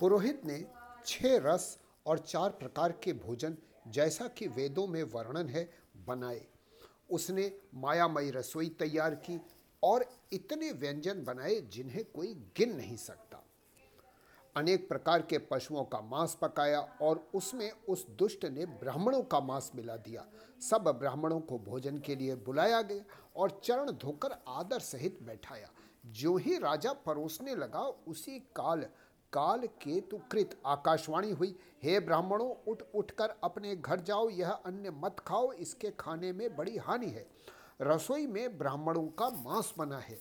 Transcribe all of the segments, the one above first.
पुरोहित ने छह रस और चार प्रकार के भोजन जैसा कि वेदों में वर्णन है, बनाए। उसने मायामयी रसोई तैयार की और इतने व्यंजन बनाए जिन्हें कोई गिन नहीं सकता। अनेक प्रकार के पशुओं का मांस पकाया और उसमें उस दुष्ट ने ब्राह्मणों का मांस मिला दिया। सब ब्राह्मणों को भोजन के लिए बुलाया गया और चरण धोकर आदर सहित बैठाया। जो ही राजा परोसने लगा, उसी काल काल केतु कृत आकाशवाणी हुई, हे ब्राह्मणों, उठ, उठकर अपने घर जाओ, यह अन्य मत खाओ, इसके खाने में बड़ी हानि है। रसोई में ब्राह्मणों का मांस बना है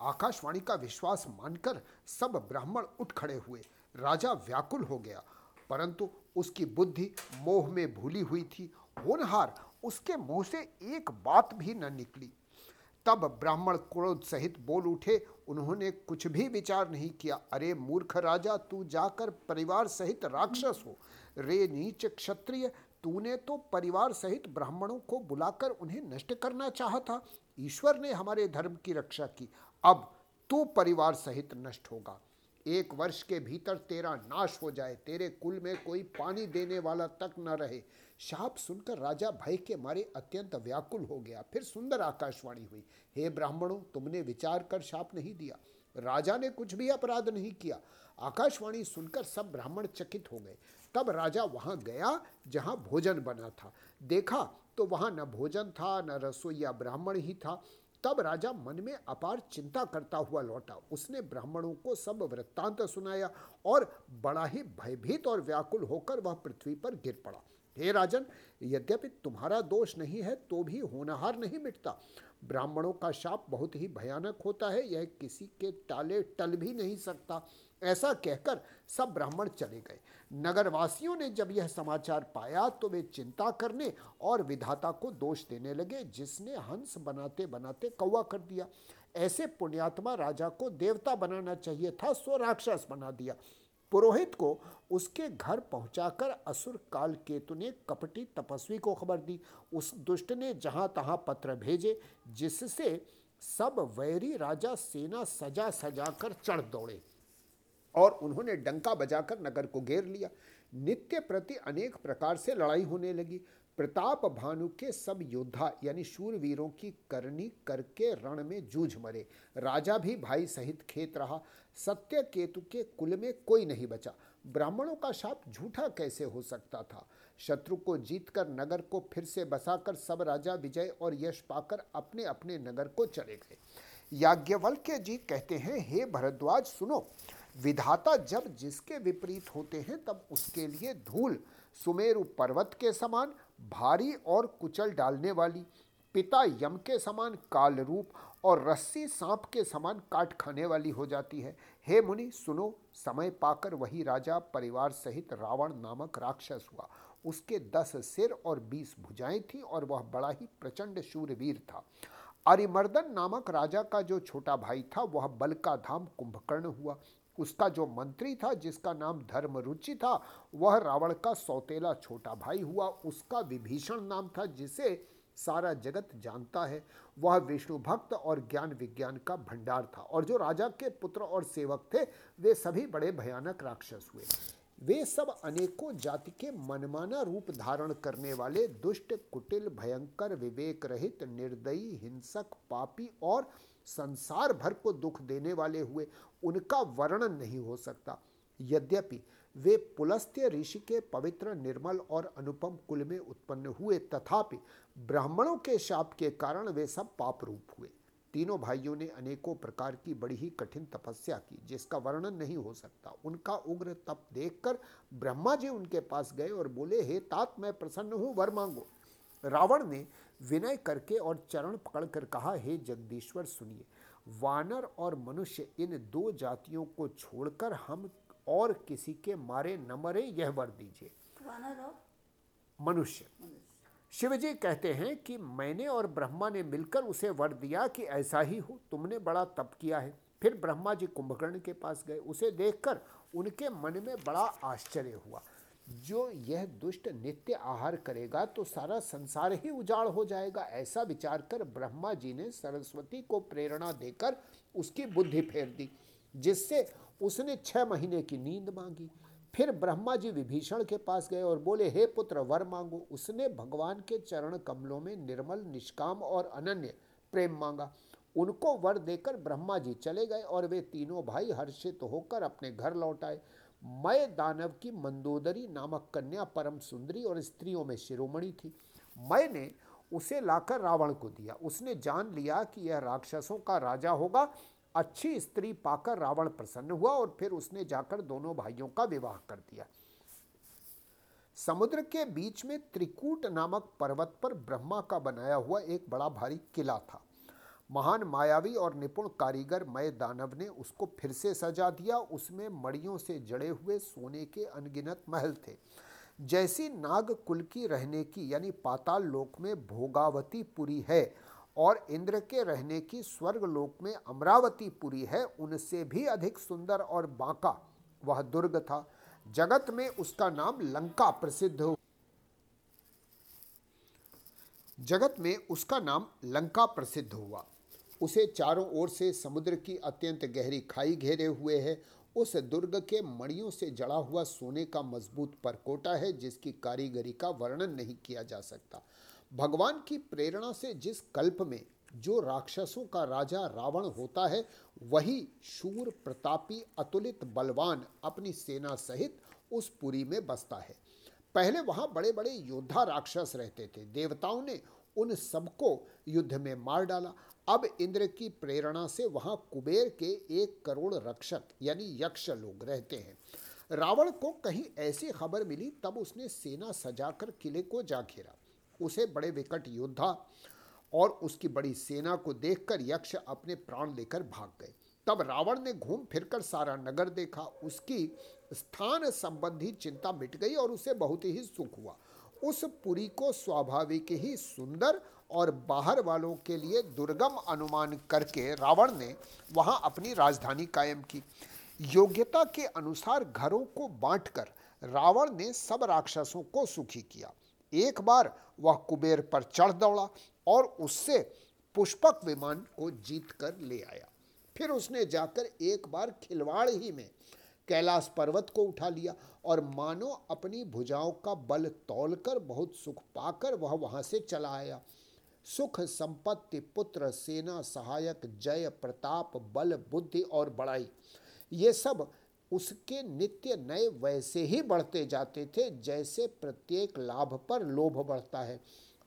आकाशवाणी का विश्वास मानकर सब ब्राह्मण उठ खड़े हुए। राजा व्याकुल हो गया, परंतु उसकी बुद्धि मोह में भूली हुई थी। होनहार, उसके मुँह से एक बात भी न निकली। तब ब्राह्मण क्रोध सहित बोल उठे। उन्होंने कुछ भी विचार नहीं किया। अरे मूर्ख राजा, तू जाकर परिवार सहित राक्षस हो। रे नीच क्षत्रिय, तूने तो परिवार सहित ब्राह्मणों को बुलाकर उन्हें नष्ट करना चाहा था। ईश्वर ने हमारे धर्म की रक्षा की। अब तू परिवार सहित नष्ट होगा। एक वर्ष के भीतर तेरा नाश हो जाए। तेरे कुल में कोई पानी देने वाला तक न रहे। शाप सुनकर राजा भय के मारे अत्यंत व्याकुल हो गया। फिर सुंदर आकाशवाणी हुई। हे ब्राह्मणों, तुमने विचार कर शाप नहीं दिया। राजा ने कुछ भी अपराध नहीं किया। आकाशवाणी सुनकर सब ब्राह्मण चकित हो गए। तब राजा वहाँ गया, जहाँ भोजन बना था। देखा तो वहाँ न भोजन था, न रसोईया ब्राह्मण ही था। तब राजा मन में अपार चिंता करता हुआ लौटा। उसने ब्राह्मणों को सब वृत्तांत सुनाया और बड़ा ही भयभीत और व्याकुल होकर वह पृथ्वी पर गिर पड़ा। हे राजन, यद्यपि तुम्हारा दोष नहीं है तो भी होनहार नहीं मिटता। ब्राह्मणों का शाप बहुत ही भयानक होता है, यह किसी के टाले टल भी नहीं सकता। ऐसा कहकर सब ब्राह्मण चले गए। नगरवासियों ने जब यह समाचार पाया तो वे चिंता करने और विधाता को दोष देने लगे, जिसने हंस बनाते बनाते कौवा कर दिया। ऐसे पुण्यात्मा राजा को देवता बनाना चाहिए था सो राक्षस बना दिया। पुरोहित को उसके घर पहुंचाकर असुर काल केतु ने कपटी तपस्वी को खबर दी। उस दुष्ट ने जहाँ तहां पत्र भेजे, जिससे सब वैरी राजा सेना सजा सजा कर चढ़ दौड़े और उन्होंने डंका बजाकर नगर को घेर लिया। नित्य प्रति अनेक प्रकार से लड़ाई होने लगी। प्रताप भानु के सब योद्धा, यानी शूरवीरों की करनी करके रण में जूझ मरे। राजा भी भाई सहित खेत रहा। सत्य केतु के कुल में कोई नहीं बचा। ब्राह्मणों का शाप झूठा कैसे हो सकता था? शत्रु को जीतकर नगर को फिर से बसाकर सब राजा विजय और यश पाकर अपने अपने नगर को चले गए। याज्ञवल्क्य जी कहते हैं, हे भरद्वाज, सुनो। विधाता जब जिसके विपरीत होते हैं, तब उसके लिए धूल, सुमेरु पर्वत के समान भारी और कुचल डालने वाली। पिता यम के समान काल रूप और रस्सी सांप के समान काट खाने वाली हो जाती है। हे मुनि, सुनो, समय पाकर वही राजा परिवार सहित रावण नामक राक्षस हुआ। उसके दस सिर और बीस भुजाएँ थीं और वह बड़ा ही प्रचंड शूरवीर था। अरिमर्दन नामक राजा का जो छोटा भाई था, वह बल का धाम कुंभकर्ण हुआ। उसका जो मंत्री था, जिसका नाम धर्म रुचि था, वह रावण का सौतेला छोटा भाई हुआ। उसका विभीषण नाम था, जिसे सारा जगत जानता है। वह विष्णु भक्त और ज्ञान विज्ञान का भंडार था और जो राजा के पुत्र और सेवक थे, वे सभी बड़े भयानक राक्षस हुए। वे सब अनेकों जाति के मनमाना रूप धारण करने वाले, दुष्ट, कुटिल, भयंकर विवेक रहित निर्दयी, हिंसक, पापी और संसार भर को दुख देने वाले हुए, उनका वर्णन नहीं हो सकता। यद्यपि वे पुलस्त्य ऋषि के पवित्र, निर्मल और अनुपम कुल में उत्पन्न हुए, तथापि ब्राह्मणों के शाप के कारण वे सब पाप रूप हुए। तीनों भाइयों ने अनेकों प्रकार की बड़ी ही कठिन तपस्या की, जिसका वर्णन नहीं हो सकता। उनका उग्र तप देखकर ब्रह्मा जी उनके पास गए और बोले, हे तात, मैं प्रसन्न हूँ, वर मांगो। रावण ने विनय करके और चरण पकड़कर कहा हे जगदीश्वर सुनिए वानर और मनुष्य इन दो जातियों को छोड़कर हम और किसी के मारे न मरे यह वर दीजिए। मनुष्य। शिव जी कहते हैं कि मैंने और ब्रह्मा ने मिलकर उसे वर दिया कि ऐसा ही हो तुमने बड़ा तप किया है। फिर ब्रह्मा जी कुंभकर्ण के पास गए। उसे देखकर उनके मन में बड़ा आश्चर्य हुआ। जो यह दुष्ट नित्य आहार करेगा तो सारा संसार ही उजाड़ हो जाएगा। ऐसा विचार कर ब्रह्मा जी ने सरस्वती को प्रेरणा देकर उसकी बुद्धि फेर दी, जिससे उसने छह महीने की नींद मांगी। फिर ब्रह्मा जी विभीषण के पास गए और बोले, हे पुत्र, वर मांगो। उसने भगवान के चरण कमलों में निर्मल, निष्काम और अनन्य प्रेम मांगा। उनको वर देकर ब्रह्मा जी चले गए और वे तीनों भाई हर्षित होकर अपने घर लौट आए। मय दानव की मंदोदरी नामक कन्या परम सुंदरी और स्त्रियों में शिरोमणि थी। मय ने उसे लाकर रावण को दिया। उसने जान लिया कि यह राक्षसों का राजा होगा। अच्छी स्त्री पाकर रावण प्रसन्न हुआ और फिर उसने जाकर दोनों भाइयों का विवाह कर दिया। समुद्र के बीच में त्रिकूट नामक पर्वत पर ब्रह्मा का बनाया हुआ एक बड़ा भारी किला था। महान मायावी और निपुण कारीगर मय दानव ने उसको फिर से सजा दिया। उसमें मड़ियों से जड़े हुए सोने के अनगिनत महल थे। जैसी नाग कुल की रहने की, यानी पाताल लोक में भोगावती पुरी है और इंद्र के रहने की स्वर्ग लोक में अमरावती पुरी है, उनसे भी अधिक सुंदर और बांका वह दुर्ग था। जगत में उसका नाम लंका प्रसिद्ध हो। जगत में उसका नाम लंका प्रसिद्ध हुआ। उसे चारों ओर से समुद्र की अत्यंत गहरी खाई घेरे हुए है। उस दुर्ग के मणियों से जड़ा हुआ सोने का मज़बूत परकोटा है, जिसकी कारीगरी का वर्णन नहीं किया जा सकता। भगवान की प्रेरणा से जिस कल्प में जो राक्षसों का राजा रावण होता है, वही शूर प्रतापी अतुलित बलवान अपनी सेना सहित उस पुरी में बसता है। पहले वहाँ बड़े बड़े योद्धा राक्षस रहते थे। देवताओं ने उन सबको युद्ध में मार डाला। अब इंद्र की प्रेरणा से वहाँ कुबेर के एक करोड़ रक्षक, यानी यक्ष लोग रहते हैं। रावण को कहीं ऐसी खबर मिली, तब उसने सेना सजाकर किले को जा घेरा। उसे बड़े विकट योद्धा और उसकी बड़ी सेना को देखकर यक्ष अपने प्राण लेकर भाग गए। तब रावण ने घूम फिरकर सारा नगर देखा। उसकी स्थान संबंधी चिंता मिट गई और उसे बहुत ही सुख हुआ। उस पुरी को स्वाभाविक ही सुंदर और बाहर वालों के लिए दुर्गम अनुमान करके रावण ने वहाँ अपनी राजधानी कायम की। योग्यता के अनुसार घरों को बांटकर रावण ने सब राक्षसों को सुखी किया। एक बार वह कुबेर पर चढ़ दौड़ा और उससे पुष्पक विमान को जीत कर ले आया। फिर उसने जाकर एक बार खिलवाड़ ही में कैलाश पर्वत को उठा लिया और मानो अपनी भुजाओं का बल तौलकर बहुत सुख पाकर वह वहाँ से चला आया। सुख संपत्ति, पुत्र, सेना, सहायक, जय, प्रताप, बल, बुद्धि और बड़ाई, ये सब उसके नित्य नए वैसे ही बढ़ते जाते थे जैसे प्रत्येक लाभ पर लोभ बढ़ता है।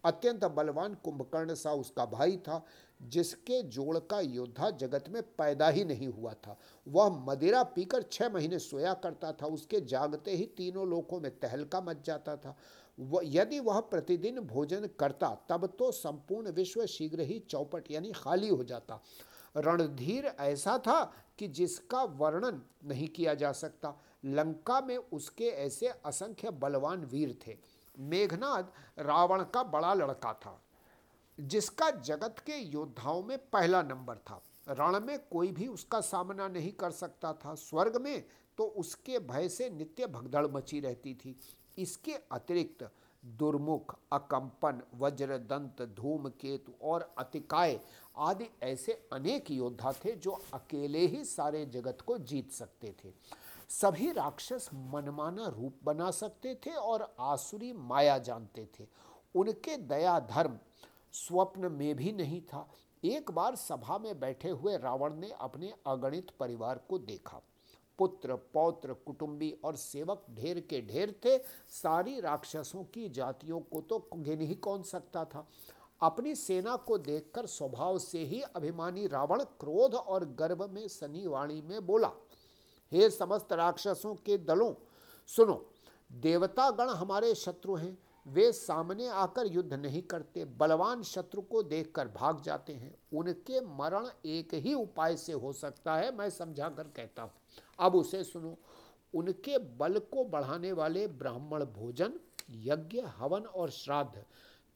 अत्यंत बलवान कुंभकर्ण सा उसका भाई था। जिसके जोड़ का योद्धा जगत में पैदा ही नहीं हुआ था। वह मदिरा पीकर छह महीने सोया करता था। उसके जागते ही तीनों लोकों में तहलका मच जाता था। वह यदि वह प्रतिदिन भोजन करता, तब तो संपूर्ण विश्व शीघ्र ही चौपट यानी खाली हो जाता। रणधीर ऐसा था कि जिसका वर्णन नहीं किया जा सकता। लंका में उसके ऐसे असंख्य बलवान वीर थे। मेघनाद रावण का बड़ा लड़का था। जिसका जगत के योद्धाओं में पहला नंबर था। रण में कोई भी उसका सामना नहीं कर सकता था। स्वर्ग में तो उसके भय से नित्य भगदड़ मची रहती थी। इसके अतिरिक्त दुर्मुख, अकंपन, वज्रदंत, धूमकेतु और अतिकाय आदि ऐसे अनेक योद्धा थे जो अकेले ही सारे जगत को जीत सकते थे। सभी राक्षस मनमाना रूप बना सकते थे और आसुरी माया जानते थे। उनके दया धर्म स्वप्न में भी नहीं था। एक बार सभा में बैठे हुए रावण ने अपने अगणित परिवार को देखा। पुत्र, पौत्र, कुटुंबी और सेवक ढेर के ढेर थे। सारी राक्षसों की जातियों को तो गिन ही कौन सकता था। अपनी सेना को देखकर स्वभाव से ही अभिमानी रावण क्रोध और गर्भ में सनी वाणी में बोला, हे समस्त राक्षसों के दलों, सुनो, देवतागण हमारे शत्रु हैं। वे सामने आकर युद्ध नहीं करते, बलवान शत्रु को देखकर भाग जाते हैं। उनके मरण एक ही उपाय से हो सकता है, मैं समझा कर कहता हूँ। अब उसे सुनो, उनके बल को बढ़ाने वाले ब्राह्मण भोजन, यज्ञ, हवन और श्राद्ध,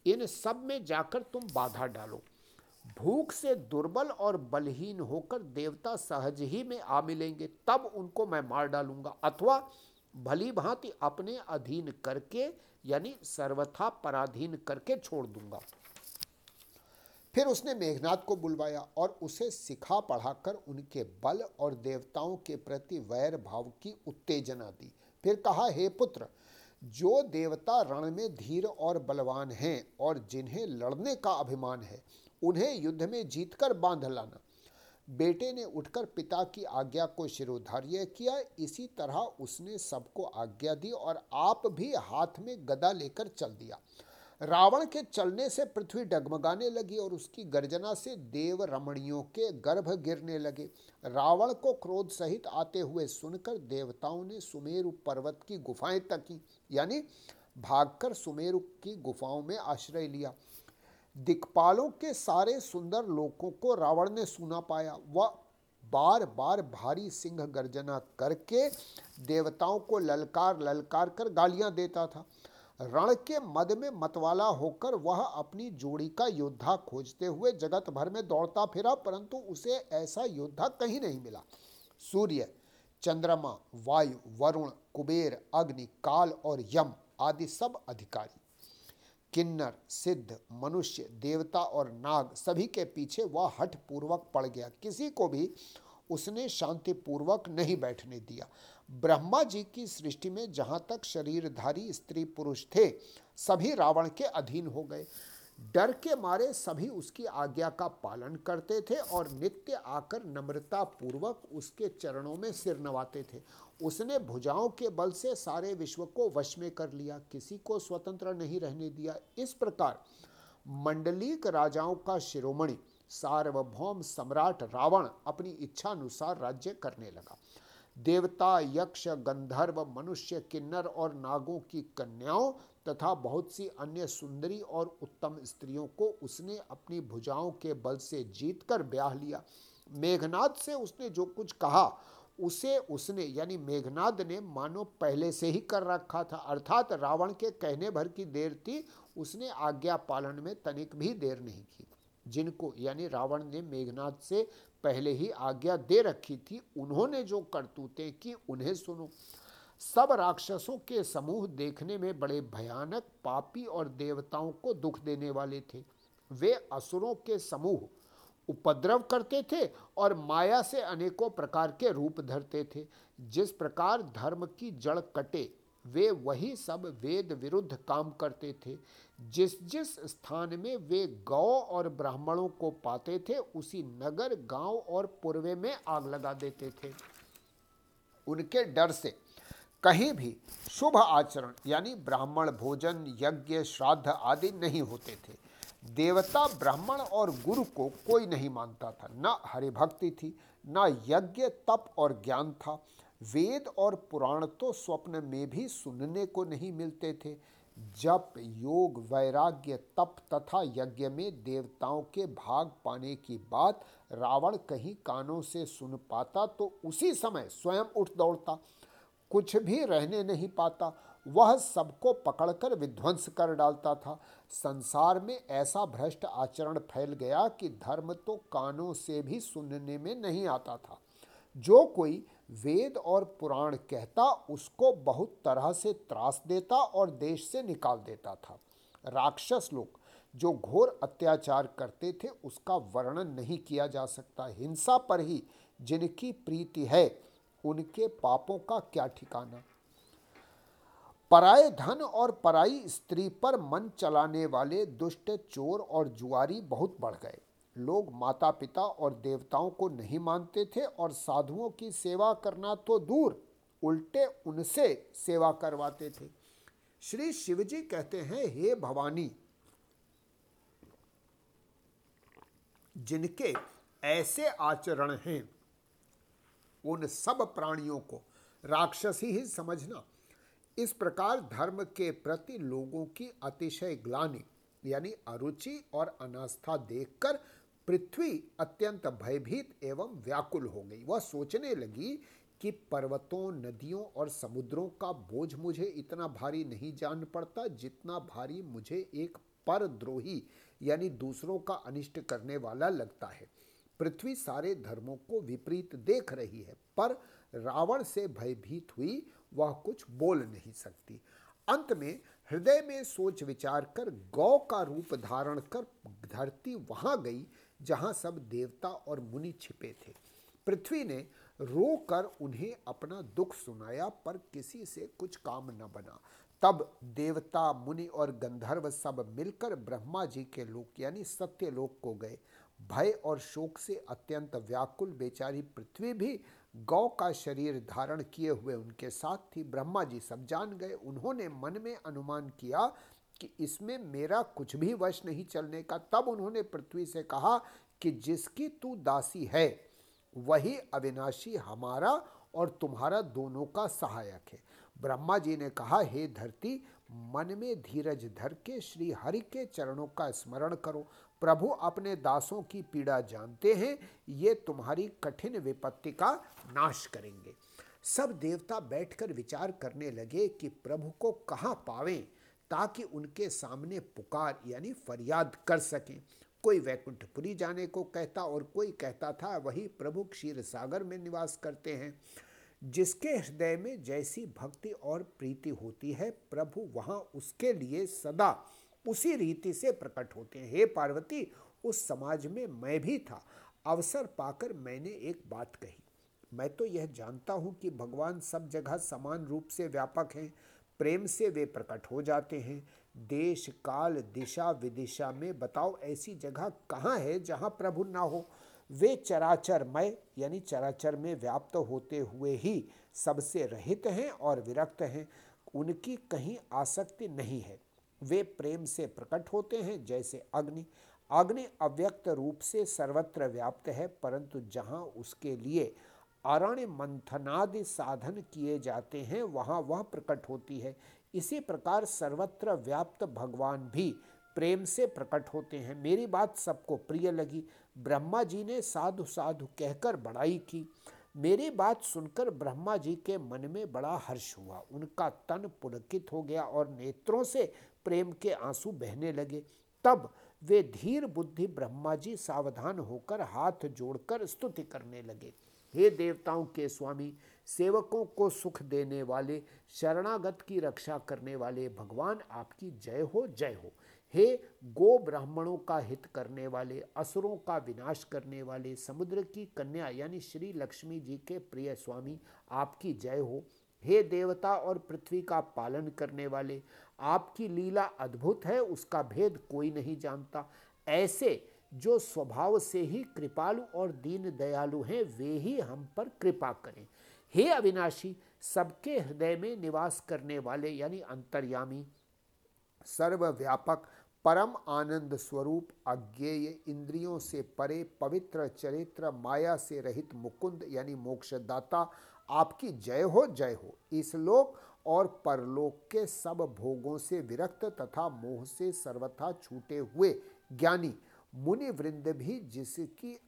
इन सब में जाकर तुम बाधा डालो। भूख से दुर्बल और बलहीन होकर देवता सहज ही में आ मिलेंगे, तब उनको मैं मार डालूँगा। अथवा भली भांति अपने अधीन करके यानी सर्वथा पराधीन करके छोड़ दूँगा। फिर उसने मेघनाथ को बुलवाया और उसे सिखा पढ़ाकर उनके बल और देवताओं के प्रति वैर भाव की उत्तेजना दी। फिर कहा, हे पुत्र, जो देवता रण में धीर और बलवान हैं और जिन्हें लड़ने का अभिमान है, उन्हें युद्ध में जीतकर बाँध लाना। बेटे ने उठकर पिता की आज्ञा को शिरोधार्य किया। इसी तरह उसने सबको आज्ञा दी और आप भी हाथ में गदा लेकर चल दिया। रावण के चलने से पृथ्वी डगमगाने लगी और उसकी गर्जना से देव रमणियों के गर्भ गिरने लगे। रावण को क्रोध सहित आते हुए सुनकर देवताओं ने सुमेरु पर्वत की गुफाएँ तकी, यानी भागकर सुमेरु की गुफाओं में आश्रय लिया। दिक्पालों के सारे सुंदर लोगों को रावण ने सुना पाया। वह बार बार भारी सिंह गर्जना करके देवताओं को ललकार ललकार कर गालियाँ देता था। रण के मद में मतवाला होकर वह अपनी जोड़ी का योद्धा खोजते हुए जगत भर में दौड़ता फिरा, परंतु उसे ऐसा योद्धा कहीं नहीं मिला। सूर्य, चंद्रमा, वायु, वरुण, कुबेर, अग्नि, काल और यम आदि सब अधिकारी। किन्नर, सिद्ध, मनुष्य, देवता और नाग सभी के पीछे वह हठ पूर्वक पड़ गया। किसी को भी उसने शांतिपूर्वक नहीं बैठने दिया। ब्रह्मा जी की सृष्टि में जहाँ तक शरीरधारी स्त्री पुरुष थे, सभी रावण के अधीन हो गए। डर के मारे सभी उसकी आज्ञा का पालन करते थे और नित्य आकर नम्रता पूर्वक उसके चरणों में सिर नवाते थे। उसने भुजाओं के बल से सारे विश्व को वश में कर लिया, किसी को स्वतंत्र नहीं रहने दिया। इस प्रकार मंडलीक राजाओं का शिरोमणि, सार्वभौम सम्राट रावण अपनी इच्छा अनुसार राज्य करने लगा। देवता, यक्ष, गंधर्व, मनुष्य, किन्नर और नागों की कन्याओं तथा बहुत सी अन्य सुंदरी और उत्तम स्त्रियों को उसने अपनी भुजाओं के बल से जीतकर ब्याह लिया। मेघनाथ से उसने जो कुछ कहा, उसे उसने, यानी मेघनाद ने मानो पहले से ही कर रखा था। अर्थात रावण के कहने भर की देर थी, उसने आज्ञा पालन में तनिक भी देर नहीं की। जिनको, यानी रावण ने मेघनाथ से पहले ही आज्ञा दे रखी थी उन्होंने जो करतूतें की उन्हें सुनो। सब राक्षसों के समूह देखने में बड़े भयानक पापी और देवताओं को दुख देने वाले थे। वे असुरों के समूह उपद्रव करते थे और माया से अनेकों प्रकार के रूप धरते थे। जिस प्रकार धर्म की जड़ कटे वे वही सब वेद विरुद्ध काम करते थे। जिस जिस स्थान में वे गौ और ब्राह्मणों को पाते थे, उसी नगर, गाँव और पूर्वे में आग लगा देते थे। उनके डर से कहीं भी शुभ आचरण, यानी ब्राह्मण भोजन, यज्ञ, श्राद्ध आदि नहीं होते थे। देवता ब्राह्मण और गुरु को कोई नहीं मानता था। न हरिभक्ति थी, न यज्ञ, तप और ज्ञान था। वेद और पुराण तो स्वप्न में भी सुनने को नहीं मिलते थे। जप, योग, वैराग्य, तप तथा यज्ञ में देवताओं के भाग पाने की बात रावण कहीं कानों से सुन पाता तो उसी समय स्वयं उठ दौड़ता। कुछ भी रहने नहीं पाता, वह सबको पकड़कर विध्वंस कर डालता था। संसार में ऐसा भ्रष्ट आचरण फैल गया कि धर्म तो कानों से भी सुनने में नहीं आता था। जो कोई वेद और पुराण कहता, उसको बहुत तरह से त्रास देता और देश से निकाल देता था। राक्षस लोग जो घोर अत्याचार करते थे, उसका वर्णन नहीं किया जा सकता। हिंसा पर ही जिनकी प्रीति है, उनके पापों का क्या ठिकाना? पराये धन और पराई स्त्री पर मन चलाने वाले दुष्ट चोर और जुआरी बहुत बढ़ गए। लोग माता पिता और देवताओं को नहीं मानते थे और साधुओं की सेवा करना तो दूर, उल्टे उनसे सेवा करवाते थे। श्री शिवजी कहते हैं, हे भवानी, जिनके ऐसे आचरण हैं, उन सब प्राणियों को राक्षसी ही समझना। इस प्रकार धर्म के प्रति लोगों की अतिशय ग्लानि, यानी अरुचि और अनास्था देखकर पृथ्वी अत्यंत भयभीत एवं व्याकुल हो गई। वह सोचने लगी कि पर्वतों, नदियों और समुद्रों का बोझ मुझे इतना भारी नहीं जान पड़ता जितना भारी मुझे एक परद्रोही, यानी दूसरों का अनिष्ट करने वाला लगता है। पृथ्वी सारे धर्मों को विपरीत देख रही है, पर रावण से भयभीत हुई वह कुछ बोल नहीं सकती। अंत में हृदय में सोच विचार कर गौ का रूप धारण कर धरती वहाँ गई जहाँ सब देवता और मुनि छिपे थे। पृथ्वी ने रो कर उन्हें अपना दुख सुनाया, पर किसी से कुछ काम न बना। तब देवता, मुनि और गंधर्व सब मिलकर ब्रह्मा जी के लोक, यानी सत्य लोक को गए। भय और शोक से अत्यंत व्याकुल बेचारी पृथ्वी भी गौ का शरीर धारण किए हुए उनके साथ थी। ब्रह्मा जी सब जान गए। उन्होंने मन में अनुमान किया कि इसमें मेरा कुछ भी वश नहीं चलने का, तब उन्होंने पृथ्वी से कहा कि जिसकी तू दासी है, वही अविनाशी हमारा और तुम्हारा दोनों का सहायक है। ब्रह्मा जी ने कहा, हे धरती, मन में धीरज धर के श्री हरि के चरणों का स्मरण करो। प्रभु अपने दासों की पीड़ा जानते हैं, ये तुम्हारी कठिन विपत्ति का नाश करेंगे। सब देवता बैठकर विचार करने लगे कि प्रभु को कहाँ पावें? ताकि उनके सामने पुकार यानी फरियाद कर सकें। कोई वैकुंठपुरी जाने को कहता और कोई कहता था, वही प्रभु क्षीर सागर में निवास करते हैं। जिसके हृदय में जैसी भक्ति और प्रीति होती है, प्रभु वहाँ उसके लिए सदा उसी रीति से प्रकट होते हैं। हे पार्वती, उस समाज में मैं भी था। अवसर पाकर मैंने एक बात कही। मैं तो यह जानता हूँ कि भगवान सब जगह समान रूप से व्यापक हैं। प्रेम से वे प्रकट हो जाते हैं। देश, काल, दिशा, विदिशा में बताओ ऐसी जगह कहाँ है जहाँ प्रभु ना हो? वे चराचरमय, यानी चराचर में व्याप्त होते हुए ही सबसे रहित हैं और विरक्त हैं। उनकी कहीं आसक्ति नहीं है। वे प्रेम से प्रकट होते हैं जैसे अग्नि। अग्नि अव्यक्त रूप से सर्वत्र व्याप्त है, परंतु जहाँ उसके लिए अरण्य मंथनादि साधन किए जाते हैं, वहाँ वह प्रकट होती है। इसी प्रकार सर्वत्र व्याप्त भगवान भी प्रेम से प्रकट होते हैं। मेरी बात सबको प्रिय लगी। ब्रह्मा जी ने साधु साधु कहकर बड़ाई की। मेरी बात सुनकर ब्रह्मा जी के मन में बड़ा हर्ष हुआ। उनका तन पुलकित हो गया और नेत्रों से प्रेम के आँसू बहने लगे। तब वे धीर बुद्धि ब्रह्मा जी सावधान होकर हाथ जोड़कर स्तुति करने लगे। हे देवताओं के स्वामी, सेवकों को सुख देने वाले, शरणागत की रक्षा करने वाले भगवान आपकी जय हो जय हो। हे गो ब्राह्मणों का हित करने वाले, असुरों का विनाश करने वाले, समुद्र की कन्या यानी श्री लक्ष्मी जी के प्रिय स्वामी, आपकी जय हो। हे देवता और पृथ्वी का पालन करने वाले, आपकी लीला अद्भुत है, उसका भेद कोई नहीं जानता। ऐसे जो स्वभाव से ही कृपालु और दीन दयालु हैं, वे ही हम पर कृपा करें। हे अविनाशी, सबके हृदय में निवास करने वाले यानी अंतर्यामी, सर्वव्यापक, परम आनंद स्वरूप, अज्ञेय इंद्रियों से परे, पवित्र चरित्र, माया से रहित मुकुंद यानी मोक्षदाता, आपकी जय हो जय हो। इस लोक और परलोक के सब भोगों से विरक्त तथा मोह से सर्वथा छूटे हुए ज्ञानी मुनि वृंद भी जिसकी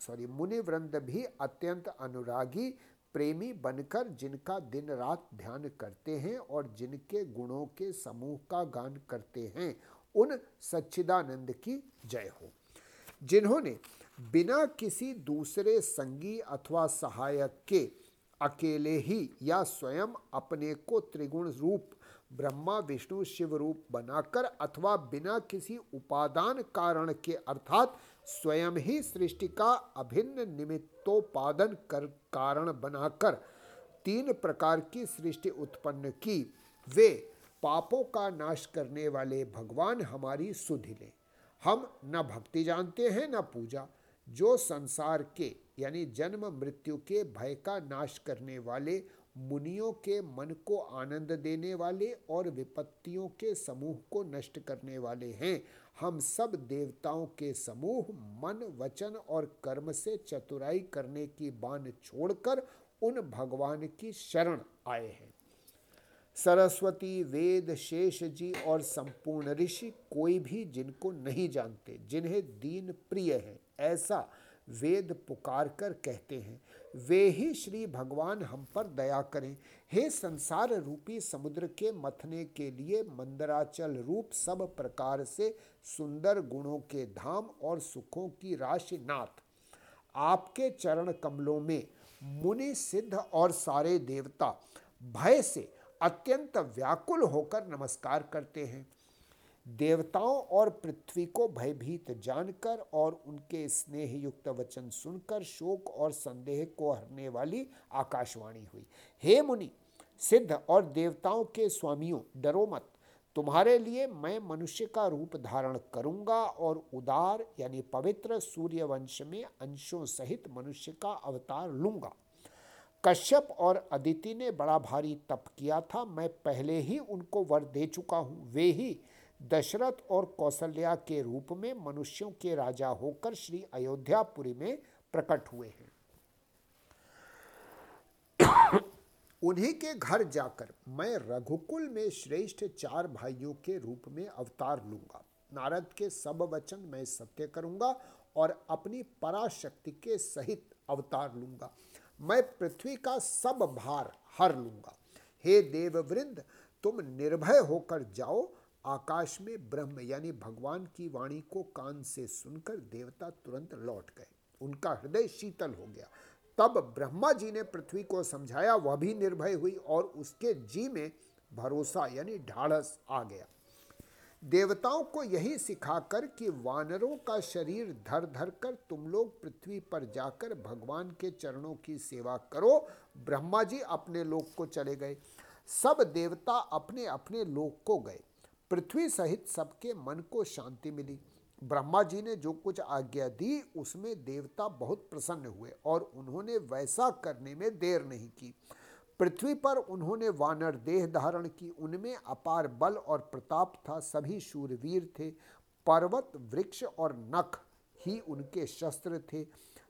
सॉरी मुनि वृंद भी अत्यंत अनुरागी, प्रेमी बनकर जिनका दिन रात ध्यान करते हैं और जिनके गुणों के समूह का गान करते हैं, उन सच्चिदानंद की जय हो। जिन्होंने बिना किसी दूसरे संगी अथवा सहायक के अकेले ही या स्वयं अपने को त्रिगुण रूप ब्रह्मा, विष्णु, शिव रूप बनाकर अथवा बिना किसी उपादान कारण के अर्थात स्वयं ही सृष्टि का अभिन्न निमित्तोपादन कर, कारण बनाकर तीन प्रकार की सृष्टि उत्पन्न की, वे पापों का नाश करने वाले भगवान हमारी सुधि लें। हम न भक्ति जानते हैं, न पूजा। जो संसार के, यानी जन्म, मृत्यु के भय का नाश करने वाले, मुनियों के मन को आनंद देने वाले और विपत्तियों के समूह को नष्ट करने वाले हैं। हम सब देवताओं के समूह मन, वचन और कर्म से चतुराई करने की बान छोड़कर उन भगवान की शरण आए हैं। सरस्वती, वेद शेष जी और संपूर्ण ऋषि कोई भी जिनको नहीं जानते, जिन्हें दीन प्रिय है। ऐसा वेद पुकार कर कहते हैं, वे ही श्री भगवान हम पर दया करें। हे संसार रूपी समुद्र के मथने के लिए मंदराचल रूप सब प्रकार से सुंदर गुणों के धाम और सुखों की राशि नाथ। आपके चरण कमलों में मुनि सिद्ध और सारे देवता भय से अत्यंत व्याकुल होकर नमस्कार करते हैं। देवताओं और पृथ्वी को भयभीत जानकर और उनके स्नेह युक्त वचन सुनकर शोक और संदेह को हरने वाली आकाशवाणी हुई। हे मुनि, सिद्ध और देवताओं के स्वामियों, डरो मत। तुम्हारे लिए मैं मनुष्य का रूप धारण करूँगा और उदार यानी पवित्र सूर्य वंश में अंशों सहित मनुष्य का अवतार लूँगा। कश्यप और अदिति ने बड़ा भारी तप किया था। मैं पहले ही उनको वर दे चुका हूँ। वे ही दशरथ और कौशल्या के रूप में मनुष्यों के राजा होकर श्री अयोध्यापुरी में प्रकट हुए हैं। उन्हीं के घर जाकर मैं रघुकुल में श्रेष्ठ चार भाइयों के रूप में अवतार लूँगा। नारद के सब वचन मैं सत्य करूँगा और अपनी पराशक्ति के सहित अवतार लूँगा। मैं पृथ्वी का सब भार हर लूँगा। हे देववृंद, तुम निर्भय होकर जाओ आकाश में ब्रह्म, यानी भगवान की वाणी को कान से सुनकर देवता तुरंत लौट गए। उनका हृदय शीतल हो गया। तब ब्रह्मा जी ने पृथ्वी को समझाया, वह भी निर्भय हुई और उसके जी में भरोसा, यानी ढाढ़स आ गया। देवताओं को यही सिखाकर कि वानरों का शरीर धर धर कर तुम लोग पृथ्वी पर जाकर भगवान के चरणों की सेवा करो। ब्रह्मा जी अपने लोक को चले गए। सब देवता अपने अपने लोक को गए। पृथ्वी सहित सबके मन को शांति मिली। ब्रह्मा जी ने जो कुछ आज्ञा दी, उसमें देवता बहुत प्रसन्न हुए और उन्होंने वैसा करने में देर नहीं की। पृथ्वी पर उन्होंने वानर देह धारण की। उनमें अपार बल और प्रताप था। सभी शूरवीर थे। पर्वत, वृक्ष और नख ही उनके शस्त्र थे।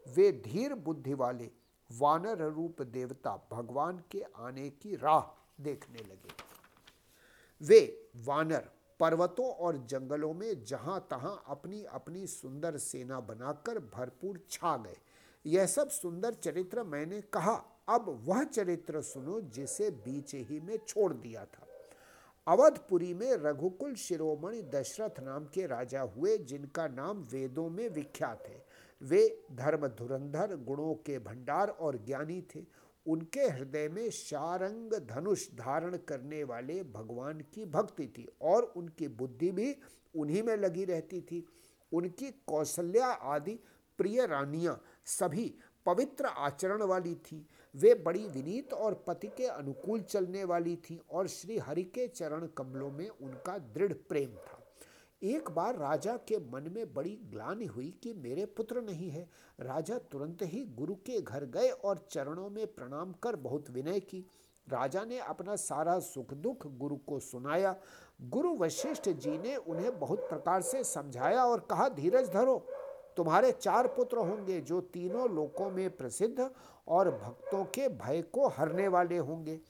वे धीर बुद्धि वाले वानर रूप देवता भगवान के आने की राह देखने लगे। वे वानर पर्वतों और जंगलों में जहाँ तहां अपनी अपनी सुंदर सेना बनाकर भरपूर छा गए। यह सब सुंदर चरित्र मैंने कहा, अब वह चरित्र सुनो जिसे बीच ही में छोड़ दिया था। अवधपुरी में रघुकुल शिरोमणि दशरथ नाम के राजा हुए, जिनका नाम वेदों में विख्यात है। वे धर्म धुरंधर गुणों के भंडार और ज्ञानी थे। उनके हृदय में शारंग धनुष धारण करने वाले भगवान की भक्ति थी और उनकी बुद्धि भी उन्हीं में लगी रहती थी। उनकी कौशल्या आदि प्रिय रानियाँ सभी पवित्र आचरण वाली थी। वे बड़ी विनीत और पति के अनुकूल चलने वाली थी और श्री हरि के चरण कमलों में उनका दृढ़ प्रेम था। एक बार राजा के मन में बड़ी ग्लानि हुई कि मेरे पुत्र नहीं है। राजा तुरंत ही गुरु के घर गए और चरणों में प्रणाम कर बहुत विनय की। राजा ने अपना सारा सुख दुख गुरु को सुनाया। गुरु वशिष्ठ जी ने उन्हें बहुत प्रकार से समझाया और कहा, धीरज धरो, तुम्हारे चार पुत्र होंगे जो तीनों लोकों में प्रसिद्ध और भक्तों के भय को हरने वाले होंगे।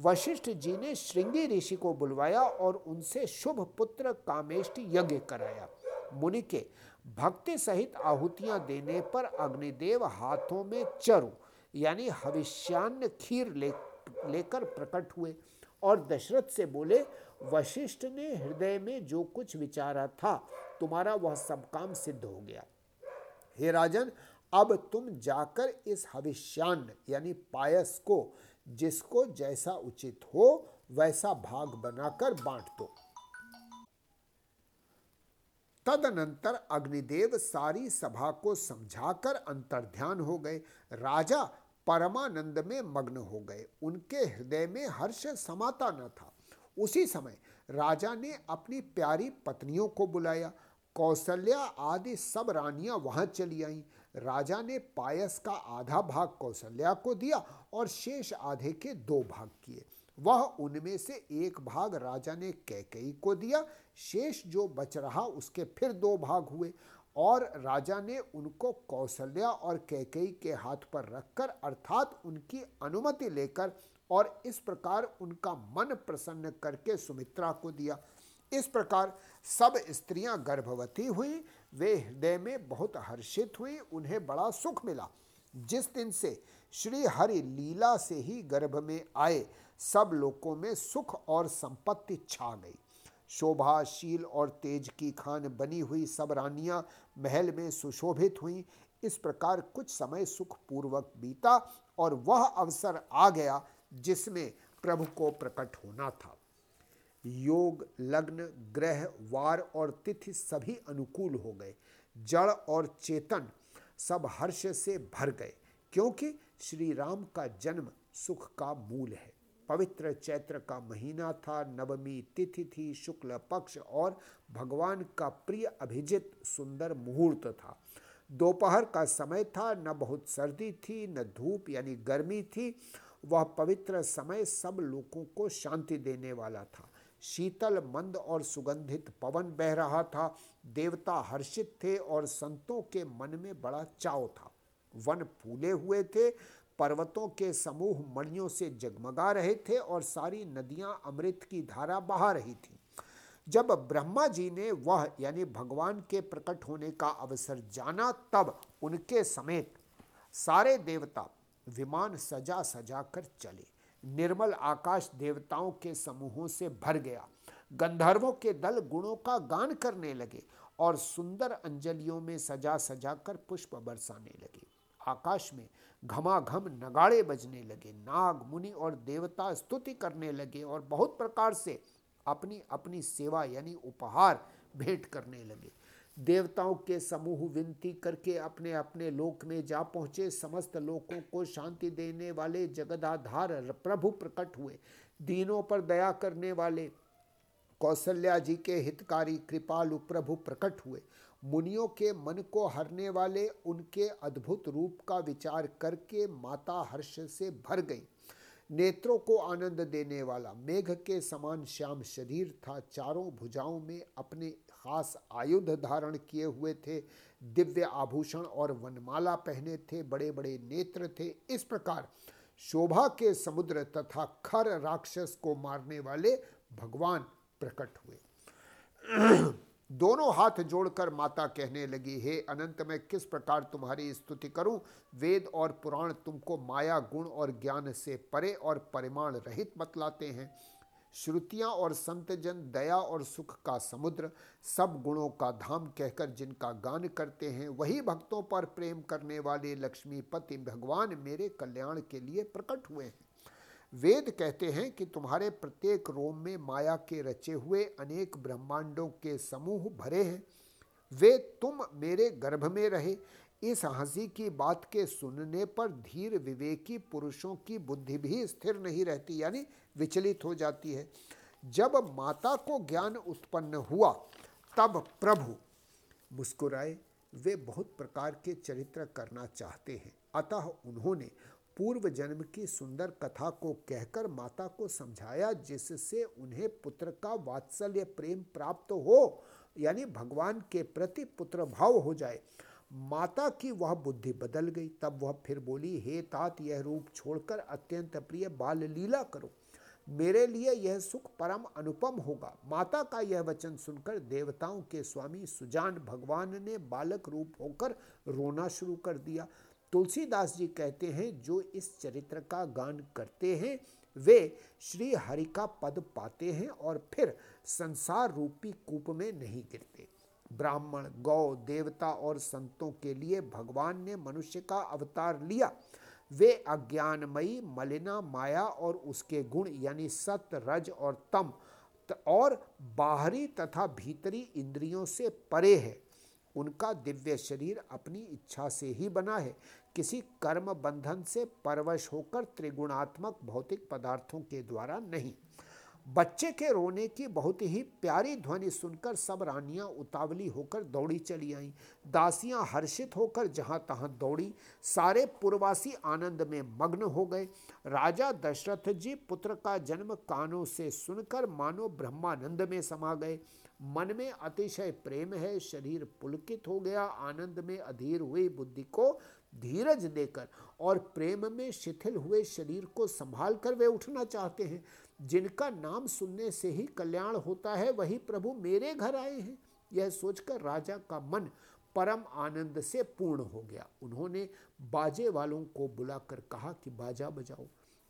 वशिष्ठ जी ने श्रृंगी ऋषि को बुलवाया और उनसे शुभ पुत्र कामेष्टि यज्ञ कराया। मुनि के भक्ति सहित आहुतियाँ देने पर अग्निदेव हाथों में चरु, यानी हविष्यान्न खीर ले, लेकर प्रकट हुए और दशरथ से बोले, वशिष्ठ ने हृदय में जो कुछ विचारा था, तुम्हारा वह सब काम सिद्ध हो गया। हे राजन, अब तुम जाकर इस हविष्यान्न, यानी पायस को जिसको जैसा उचित हो, वैसा भाग बनाकर बांट दो। तदनंतर अग्निदेव सारी सभा को समझाकर अंतर्ध्यान हो गए। राजा परमानंद में मग्न हो गए। उनके हृदय में हर्ष समाता न था। उसी समय राजा ने अपनी प्यारी पत्नियों को बुलाया। कौशल्या आदि सब रानियाँ वहाँ चली आईं। राजा ने पायस का आधा भाग कौशल्या को दिया और शेष आधे के दो भाग किए। वह उनमें से एक भाग राजा ने कैकई को दिया। शेष जो बच रहा, उसके फिर दो भाग हुए और राजा ने उनको कौशल्या और कैकई के हाथ पर रखकर अर्थात उनकी अनुमति लेकर और इस प्रकार उनका मन प्रसन्न करके सुमित्रा को दिया। इस प्रकार सब स्त्रियाँ गर्भवती हुई, वे हृदय में बहुत हर्षित हुई, उन्हें बड़ा सुख मिला। जिस दिन से श्री हरि लीला से ही गर्भ में आए, सब लोगों में सुख और संपत्ति छा गई। शोभाशील और तेज की खान बनी हुई सब रानियाँ महल में सुशोभित हुई। इस प्रकार कुछ समय सुख पूर्वक बीता और वह अवसर आ गया जिसमें प्रभु को प्रकट होना था। योग, लग्न, ग्रह, वार और तिथि सभी अनुकूल हो गए। जड़ और चेतन सब हर्ष से भर गए। क्योंकि श्री राम का जन्म सुख का मूल है। पवित्र चैत्र का महीना था, नवमी तिथि थी, शुक्ल पक्ष और भगवान का प्रिय अभिजित सुंदर मुहूर्त था। दोपहर का समय था, न बहुत सर्दी थी, न धूप यानी गर्मी थी। वह पवित्र समय सब लोगों को शांति देने वाला था। शीतल, मंद और सुगंधित पवन बह रहा था। देवता हर्षित थे और संतों के मन में बड़ा चाव था। वन फूले हुए थे, पर्वतों के समूह मणियों से जगमगा रहे थे और सारी नदियाँ अमृत की धारा बहा रही थी। जब ब्रह्मा जी ने वह, यानी भगवान के प्रकट होने का अवसर जाना, तब उनके समेत सारे देवता विमान सजा सजा कर चले। निर्मल आकाश देवताओं के समूहों से भर गया। गंधर्वों के दल गुणों का गान करने लगे और सुंदर अंजलियों में सजा सजा कर पुष्प बरसाने लगे। आकाश में घमाघम नगाड़े बजने लगे, नाग, मुनि और देवता स्तुति करने लगे और बहुत प्रकार से अपनी अपनी सेवा यानी उपहार भेंट करने लगे। देवताओं के समूह विनती करके अपने अपने लोक में जा पहुँचे। समस्त लोकों को शांति देने वाले जगदाधार प्रभु प्रकट हुए। दीनों पर दया करने वाले कौशल्या जी के हितकारी, कृपालु प्रभु प्रकट हुए। मुनियों के मन को हरने वाले उनके अद्भुत रूप का विचार करके माता हर्ष से भर गई। नेत्रों को आनंद देने वाला, मेघ के समान श्याम शरीर था, चारों भुजाओं में अपने खास आयुध धारण किए हुए थे, दिव्य आभूषण और वनमाला पहने थे बड़े बड़े नेत्र थे। इस प्रकार शोभा के समुद्र तथा खर राक्षस को मारने वाले भगवान प्रकट हुए। दोनों हाथ जोड़कर माता कहने लगी, हे अनंत, मैं किस प्रकार तुम्हारी स्तुति करूँ? वेद और पुराण तुमको माया, गुण और ज्ञान से परे और परिमाण रहित बतलाते हैं। श्रुतियाँ और संतजन, दया और सुख का समुद्र, सब गुणों का धाम कहकर जिनका गान करते हैं, वही भक्तों पर प्रेम करने वाले लक्ष्मीपति भगवान मेरे कल्याण के लिए प्रकट हुए हैं। वेद कहते हैं कि तुम्हारे प्रत्येक रोम में माया के रचे हुए अनेक ब्रह्मांडों के समूह भरे हैं। वे तुम मेरे गर्भ में रहे। इस हँसी की बात के सुनने पर धीर विवेकी पुरुषों की बुद्धि भी स्थिर नहीं रहती, यानी विचलित हो जाती है। जब माता को ज्ञान उत्पन्न हुआ, तब प्रभु मुस्कुराए। वे बहुत प्रकार के चरित्र करना चाहते हैं। अतः उन्होंने पूर्व जन्म की सुंदर कथा को कहकर माता को समझाया, जिससे उन्हें पुत्र का वात्सल्य प्रेम प्राप्त हो, यानी भगवान के प्रति पुत्र भाव हो जाए। माता की वह बुद्धि बदल गई। तब वह फिर बोली, हे तात, यह रूप छोड़कर अत्यंत प्रिय बाल लीला करो। मेरे लिए यह सुख परम अनुपम होगा। माता का यह वचन सुनकर देवताओं के स्वामी सुजान भगवान ने बालक रूप होकर रोना शुरू कर दिया। तुलसीदास जी कहते हैं, जो इस चरित्र का गान करते हैं, वे श्री हरि का पद पाते हैं और फिर संसार रूपी कूप में नहीं गिरते। ब्राह्मण, गौ, देवता और संतों के लिए भगवान ने मनुष्य का अवतार लिया। वे अज्ञानमयी, मलिना माया और उसके गुण यानी सत्य रज और तम और बाहरी तथा भीतरी इंद्रियों से परे है। उनका दिव्य शरीर अपनी इच्छा से ही बना है। किसी कर्म बंधन से परवश होकर त्रिगुणात्मक भौतिक पदार्थों के द्वारा नहीं। बच्चे के रोने की बहुत ही प्यारी ध्वनि सुनकर सब रानियाँ उतावली होकर दौड़ी चली आईं। दासियाँ हर्षित होकर जहाँ तहां दौड़ी, सारे पूर्वासी आनंद में मग्न हो गए। राजा दशरथ जी पुत्र का जन्म कानों से सुनकर मानो ब्रह्मानंद में समा गए। मन में अतिशय प्रेम है, शरीर पुलकित हो गया, आनंद में अधीर हुई बुद्धि को धीरज देकर और प्रेम में शिथिल हुए शरीर को संभाल कर वे उठना चाहते हैं। जिनका नाम सुनने से ही कल्याण होता है, वही प्रभु मेरे घर आए हैं। यह सोचकर राजा का मन परम आनंद से पूर्ण हो गया। उन्होंने बाजे वालों को बुलाकर कहा कि, बाजा बजाओ।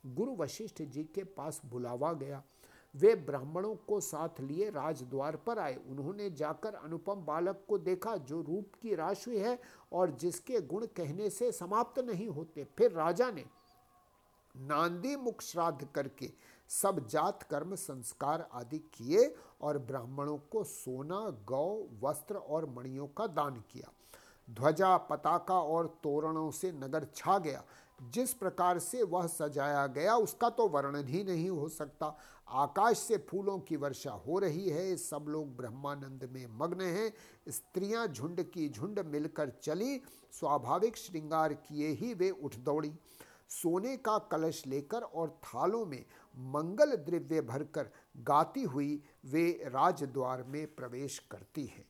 गुरु वशिष्ठ जी के पास बुलावा गया। वे ब्राह्मणों को साथ लिए राजद्वार पर आए। उन्होंने जाकर अनुपम बालक को देखा, जो रूप की राशि है और जिसके गुण कहने से समाप्त नहीं होते। फिर राजा ने नांदी मुख श्राद्ध करके सब जात, कर्म, संस्कार आदि किए और ब्राह्मणों को सोना, गौ, वस्त्र और मणियों का दान किया। ध्वजा, पताका और तोरणों से नगर छा गया। जिस प्रकार से वह सजाया गया, उसका तो वर्णन ही नहीं हो सकता। आकाश से फूलों की वर्षा हो रही है, सब लोग ब्रह्मानंद में मग्न हैं। स्त्रियाँ झुंड की झुंड मिलकर चली, स्वाभाविक श्रृंगार किए ही वे उठ दौड़ी। सोने का कलश लेकर और थालों में मंगल द्रव्य भरकर गाती हुई वे राजद्वार में प्रवेश करती हैं।